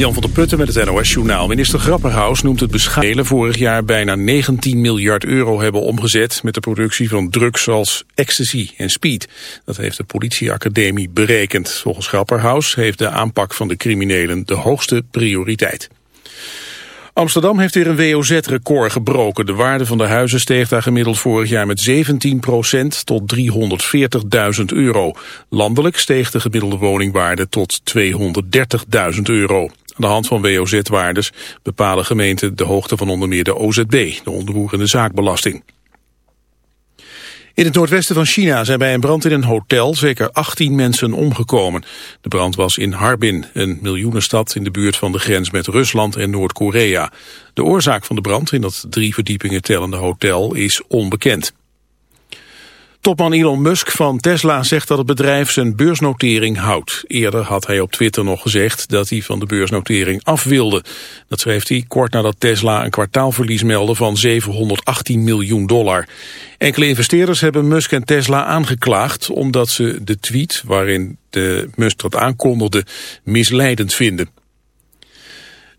Jan van der Putten met het NOS-journaal. Minister Grapperhaus noemt het beschadelen vorig jaar bijna 19 miljard euro hebben omgezet met de productie van drugs als ecstasy en speed. Dat heeft de politieacademie berekend. Volgens Grapperhaus heeft de aanpak van de criminelen de hoogste prioriteit. Amsterdam heeft weer een WOZ-record gebroken. De waarde van de huizen steeg daar gemiddeld vorig jaar met 17% tot 340.000 euro. Landelijk steeg de gemiddelde woningwaarde tot 230.000 euro. Aan de hand van WOZ-waardes bepalen gemeenten de hoogte van onder meer de OZB, de onderroerende zaakbelasting. In het noordwesten van China zijn bij een brand in een hotel zeker 18 mensen omgekomen. De brand was in Harbin, een miljoenenstad in de buurt van de grens met Rusland en Noord-Korea. De oorzaak van de brand in dat drie verdiepingen tellende hotel is onbekend. Topman Elon Musk van Tesla zegt dat het bedrijf zijn beursnotering houdt. Eerder had hij op Twitter nog gezegd dat hij van de beursnotering af wilde. Dat schreef hij kort nadat Tesla een kwartaalverlies meldde van 718 miljoen dollar. Enkele investeerders hebben Musk en Tesla aangeklaagd omdat ze de tweet waarin de Musk dat aankondigde misleidend vinden.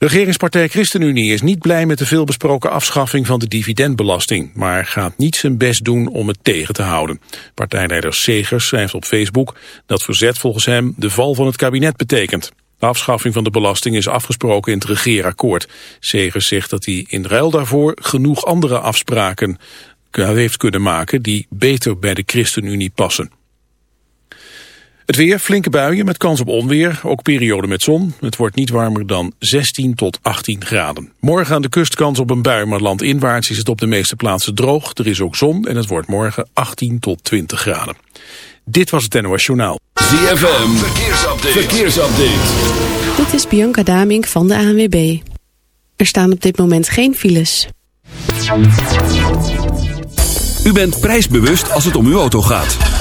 Regeringspartij ChristenUnie is niet blij met de veelbesproken afschaffing van de dividendbelasting, maar gaat niet zijn best doen om het tegen te houden. Partijleider Segers schrijft op Facebook dat verzet volgens hem de val van het kabinet betekent. De afschaffing van de belasting is afgesproken in het regeerakkoord. Segers zegt dat hij in ruil daarvoor genoeg andere afspraken heeft kunnen maken die beter bij de ChristenUnie passen. Het weer, flinke buien met kans op onweer, ook periode met zon. Het wordt niet warmer dan 16 tot 18 graden. Morgen aan de kust kans op een bui, maar landinwaarts is het op de meeste plaatsen droog. Er is ook zon en het wordt morgen 18 tot 20 graden. Dit was het NOS Journaal. ZFM, verkeersupdate. verkeersupdate. Dit is Bianca Damink van de ANWB. Er staan op dit moment geen files. U bent prijsbewust als het om uw auto gaat.